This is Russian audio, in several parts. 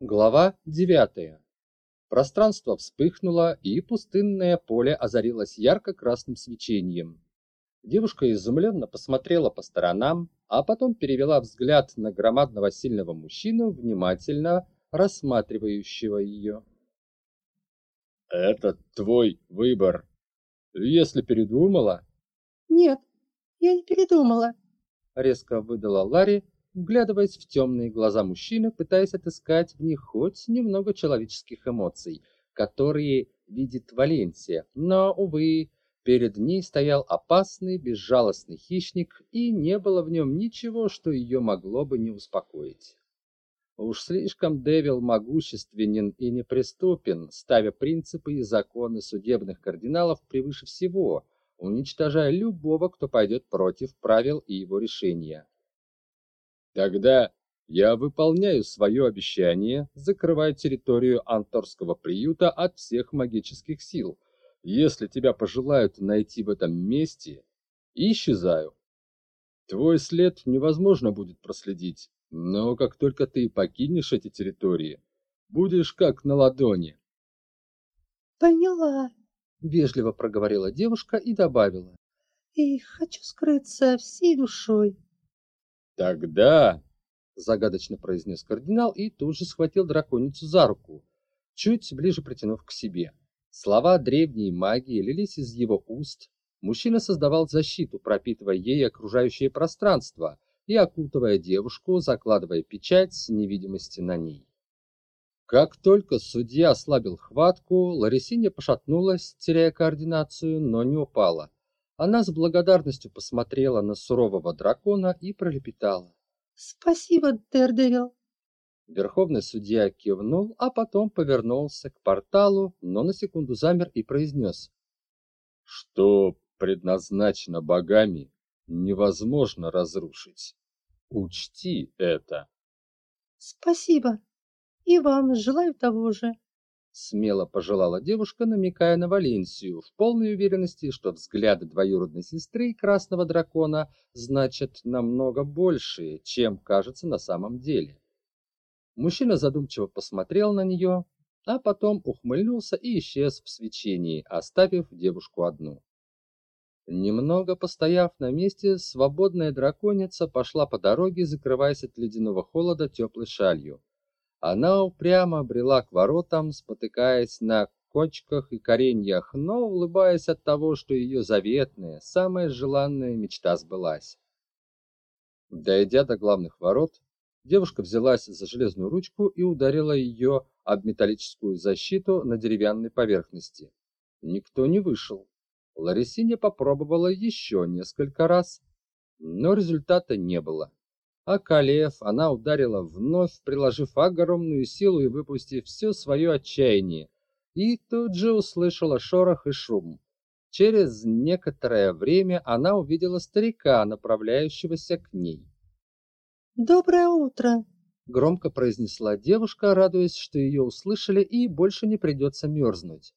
Глава 9. Пространство вспыхнуло, и пустынное поле озарилось ярко-красным свечением. Девушка изумленно посмотрела по сторонам, а потом перевела взгляд на громадного сильного мужчину, внимательно рассматривающего ее. «Это твой выбор. Если передумала...» «Нет, я не передумала», — резко выдала Ларри, вглядываясь в темные глаза мужчины, пытаясь отыскать в них хоть немного человеческих эмоций, которые видит Валенсия. Но, увы, перед ней стоял опасный, безжалостный хищник, и не было в нем ничего, что ее могло бы не успокоить. Уж слишком Девил могущественен и неприступен, ставя принципы и законы судебных кардиналов превыше всего, уничтожая любого, кто пойдет против правил и его решения. Тогда я выполняю свое обещание, закрывая территорию Анторского приюта от всех магических сил. Если тебя пожелают найти в этом месте, исчезаю. Твой след невозможно будет проследить, но как только ты покинешь эти территории, будешь как на ладони. Поняла, вежливо проговорила девушка и добавила: И хочу скрыться всей душой. Тогда, загадочно произнес кардинал и тут же схватил драконицу за руку, чуть ближе притянув к себе. Слова древней магии лились из его уст. Мужчина создавал защиту, пропитывая ей окружающее пространство и окутывая девушку, закладывая печать невидимости на ней. Как только судья ослабил хватку, Ларисинья пошатнулась, теряя координацию, но не упала. Она с благодарностью посмотрела на сурового дракона и пролепетала. «Спасибо, Дердевил». Верховный судья кивнул, а потом повернулся к порталу, но на секунду замер и произнес. «Что предназначено богами, невозможно разрушить. Учти это». «Спасибо. И вам желаю того же» смело пожелала девушка, намекая на Валенсию, в полной уверенности, что взгляды двоюродной сестры и красного дракона значат намного больше, чем кажется на самом деле. Мужчина задумчиво посмотрел на нее, а потом ухмыльнулся и исчез в свечении, оставив девушку одну. Немного постояв на месте, свободная драконица пошла по дороге, закрываясь от ледяного холода теплой шалью. Она упрямо брела к воротам, спотыкаясь на кочках и кореньях, но улыбаясь от того, что ее заветная, самая желанная мечта сбылась. Дойдя до главных ворот, девушка взялась за железную ручку и ударила ее об металлическую защиту на деревянной поверхности. Никто не вышел. Ларисиня попробовала еще несколько раз, но результата не было. Околев, она ударила вновь, приложив огромную силу и выпустив все свое отчаяние, и тут же услышала шорох и шум. Через некоторое время она увидела старика, направляющегося к ней. «Доброе утро!» — громко произнесла девушка, радуясь, что ее услышали и больше не придется мерзнуть.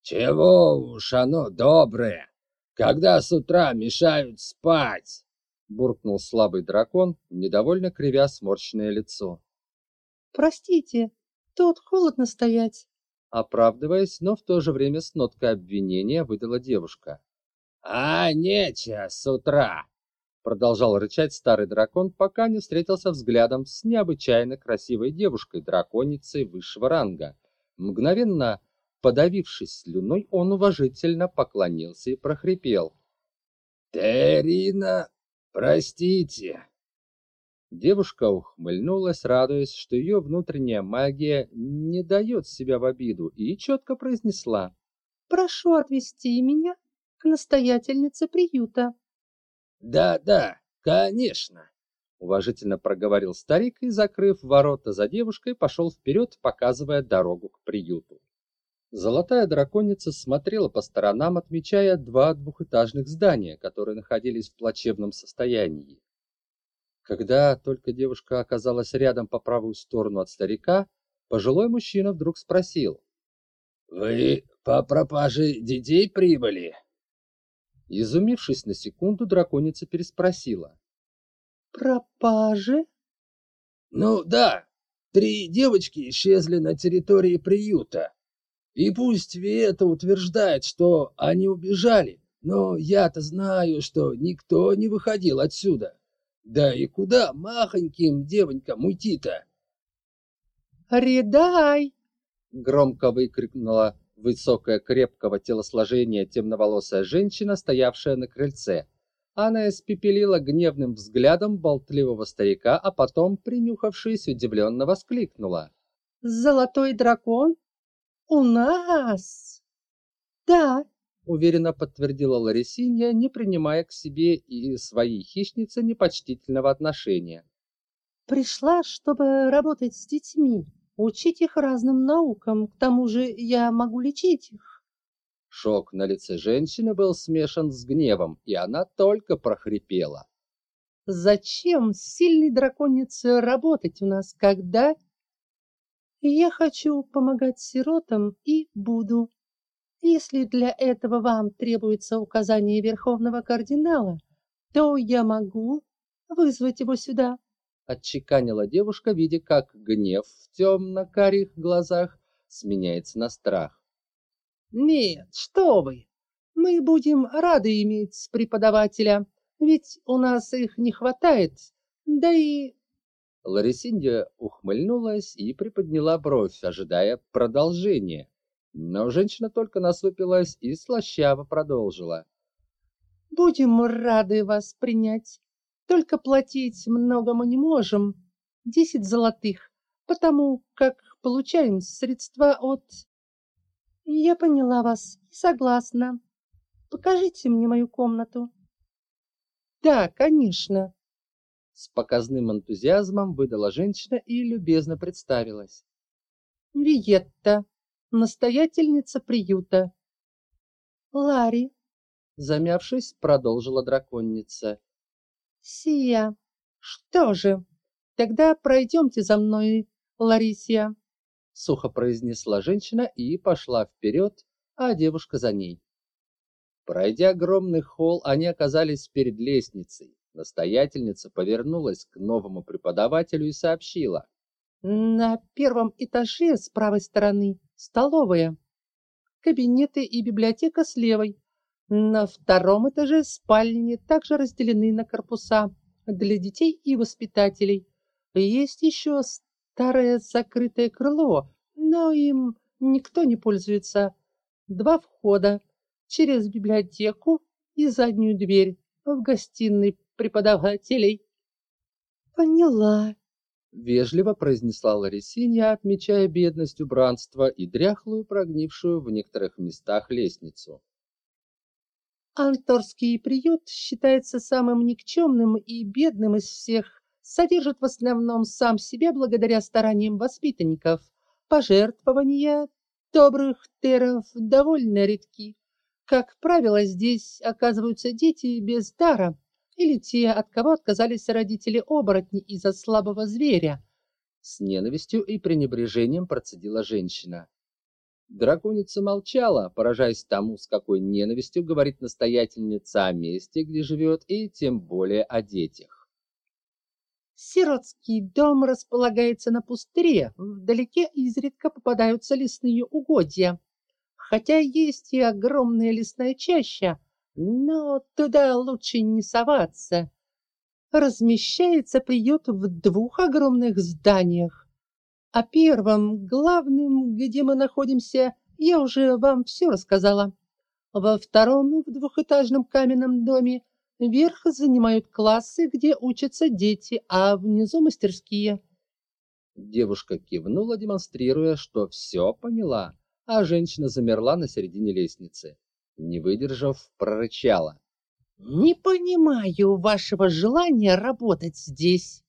«Чего уж оно доброе, когда с утра мешают спать!» Буркнул слабый дракон, недовольно кривя сморщенное лицо. Простите, тут холодно стоять. Оправдываясь, но в то же время с ноткой обвинения выдала девушка. А нечего с утра, продолжал рычать старый дракон, пока не встретился взглядом с необычайно красивой девушкой, драконицей высшего ранга. Мгновенно подавившись слюной, он уважительно поклонился и прохрипел: "Терина Простите. Девушка ухмыльнулась, радуясь, что ее внутренняя магия не дает себя в обиду, и четко произнесла: "Прошу отвезти меня к настоятельнице приюта". "Да-да, конечно", уважительно проговорил старик и, закрыв ворота за девушкой, пошел вперед, показывая дорогу к приюту. Золотая драконица смотрела по сторонам, отмечая два двухэтажных здания, которые находились в плачевном состоянии. Когда только девушка оказалась рядом по правую сторону от старика, пожилой мужчина вдруг спросил: "Вы по пропаже детей прибыли?" Изумившись на секунду, драконица переспросила: "Пропажи?" "Ну да, Три девочки исчезли на территории приюта. И пусть Вета утверждает, что они убежали, но я-то знаю, что никто не выходил отсюда. Да и куда махоньким девонькам уйти-то? «Редай!» — громко выкрикнула высокая крепкого телосложения темноволосая женщина, стоявшая на крыльце. Она испепелила гневным взглядом болтливого старика, а потом, принюхавшись, удивленно воскликнула. «Золотой дракон? У нас?» «Да», — уверенно подтвердила Ларисинья, не принимая к себе и своей хищнице непочтительного отношения. «Пришла, чтобы работать с детьми, учить их разным наукам, к тому же я могу лечить их». Шок на лице женщины был смешан с гневом, и она только прохрипела. «Зачем сильной драконице работать у нас, когда...» «Я хочу помогать сиротам и буду. Если для этого вам требуется указание Верховного Кардинала, то я могу вызвать его сюда», — отчеканила девушка, видя, как гнев в темно-карих глазах сменяется на страх. Нет, что вы! Мы будем рады иметь преподавателя, ведь у нас их не хватает, да и... Ларисинья ухмыльнулась и приподняла бровь, ожидая продолжения. Но женщина только насупилась и слащаво продолжила. «Будем рады вас принять. Только платить много мы не можем. Десять золотых, потому как получаем средства от я поняла вас и согласна. Покажите мне мою комнату. Да, конечно. С показным энтузиазмом выдала женщина и любезно представилась. Виетта, настоятельница приюта. Ларри, замявшись, продолжила драконница. Сия. Что же, тогда пройдемте за мной, Ларисия сухо произнесла женщина и пошла вперед, а девушка за ней. Пройдя огромный холл, они оказались перед лестницей. Настоятельница повернулась к новому преподавателю и сообщила. «На первом этаже с правой стороны столовая, кабинеты и библиотека с левой. На втором этаже спальни также разделены на корпуса для детей и воспитателей. Есть еще старое закрытое крыло, но им никто не пользуется. Два входа через библиотеку и заднюю дверь в гостиной преподавателей. Поняла, вежливо произнесла Ларисинья, отмечая бедность убранства и дряхлую, прогнившую в некоторых местах лестницу. Анторский приют считается самым никчемным и бедным из всех содержит в основном сам себя благодаря стараниям воспитанников. Пожертвования добрых теров довольно редки. Как правило, здесь оказываются дети без дара или те, от кого отказались родители оборотни из-за слабого зверя. С ненавистью и пренебрежением процедила женщина. Драконица молчала, поражаясь тому, с какой ненавистью говорит настоятельница о месте, где живет, и тем более о детях. Сиротский дом располагается на пустыре, вдалеке изредка попадаются лесные угодья. Хотя есть и огромная лесная чаща, но туда лучше не соваться. Размещается приют в двух огромных зданиях. О первом, главном, где мы находимся, я уже вам все рассказала. Во втором, в двухэтажном каменном доме, Верх занимают классы, где учатся дети, а внизу мастерские. Девушка кивнула, демонстрируя, что все поняла, а женщина замерла на середине лестницы. Не выдержав, прорычала. «Не понимаю вашего желания работать здесь».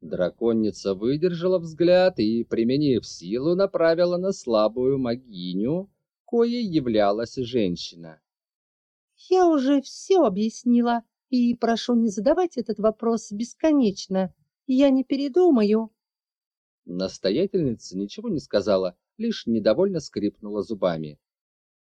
Драконица выдержала взгляд и, применив силу, направила на слабую магиню, коей являлась женщина. Я уже все объяснила и прошу не задавать этот вопрос бесконечно. Я не передумаю. Настоятельница ничего не сказала, лишь недовольно скрипнула зубами.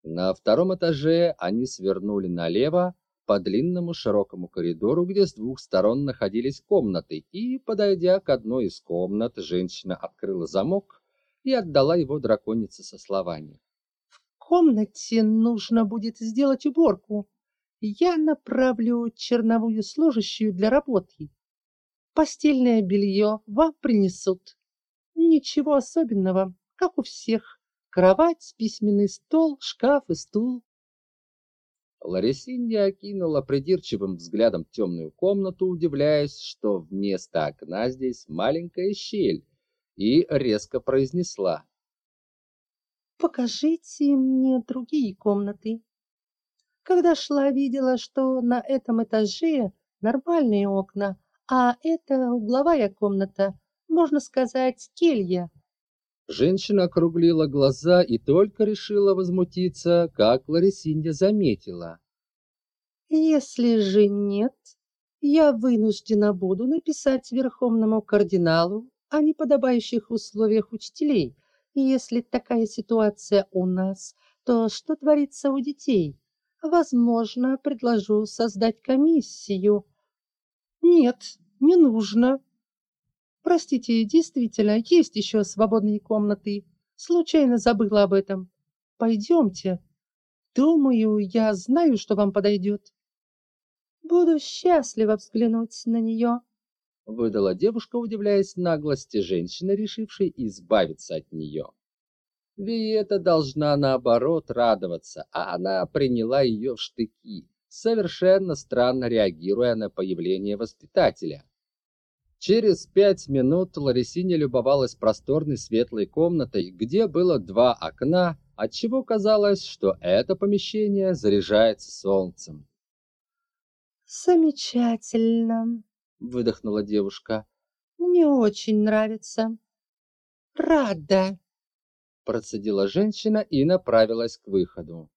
На втором этаже они свернули налево, по длинному широкому коридору, где с двух сторон находились комнаты, и, подойдя к одной из комнат, женщина открыла замок и отдала его драконице со словами. «В комнате нужно будет сделать уборку. Я направлю черновую служащую для работы. Постельное белье вам принесут. Ничего особенного, как у всех. Кровать, письменный стол, шкаф и стул. Ларисинья окинула придирчивым взглядом темную комнату, удивляясь, что вместо окна здесь маленькая щель, и резко произнесла. «Покажите мне другие комнаты». Когда шла, видела, что на этом этаже нормальные окна, а это угловая комната, можно сказать, келья. Женщина округлила глаза и только решила возмутиться, как Ларисинья заметила. Если же нет, я вынуждена буду написать верховному кардиналу о неподобающих условиях учителей. И если такая ситуация у нас, то что творится у детей? Возможно, предложу создать комиссию. Нет, не нужно. Простите, действительно, есть еще свободные комнаты. Случайно забыла об этом. Пойдемте. Думаю, я знаю, что вам подойдет. Буду счастлива взглянуть на нее. Выдала девушка, удивляясь наглости женщины, решившей избавиться от нее. Виета должна, наоборот, радоваться, а она приняла ее в штыки, совершенно странно реагируя на появление воспитателя. Через пять минут Ларисиня любовалась просторной светлой комнатой, где было два окна, отчего казалось, что это помещение заряжается солнцем. «Замечательно», — выдохнула девушка. «Мне очень нравится. Рада», — процедила женщина и направилась к выходу.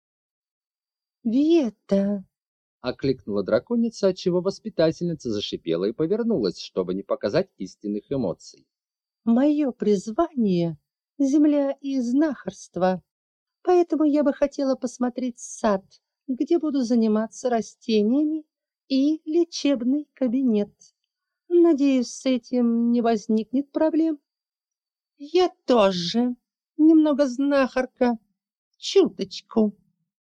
«Вета», окликнула драконица, отчего воспитательница зашипела и повернулась, чтобы не показать истинных эмоций. Мое призвание — земля и знахарство, поэтому я бы хотела посмотреть сад, где буду заниматься растениями, и лечебный кабинет. Надеюсь, с этим не возникнет проблем. Я тоже немного знахарка, чуточку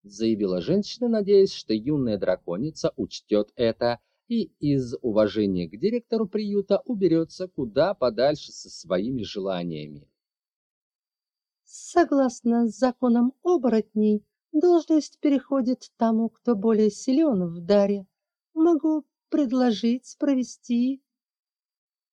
заявила женщина, надеясь, что юная драконица учтет это и из уважения к директору приюта уберется куда подальше со своими желаниями. Согласно законам оборотней, должность переходит тому, кто более силен в даре. Могу предложить провести...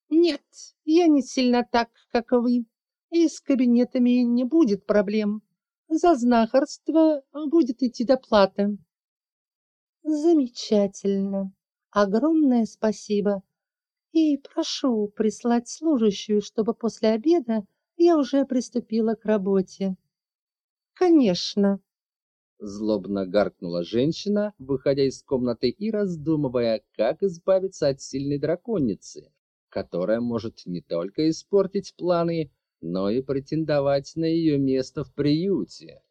Нет, я не сильно так, как вы, и с кабинетами не будет проблем. За знахарство будет идти доплата. Замечательно. Огромное спасибо. И прошу прислать служащую, чтобы после обеда я уже приступила к работе. Конечно. Злобно гаркнула женщина, выходя из комнаты и раздумывая, как избавиться от сильной драконицы, которая может не только испортить планы, но и претендовать на ее место в приюте.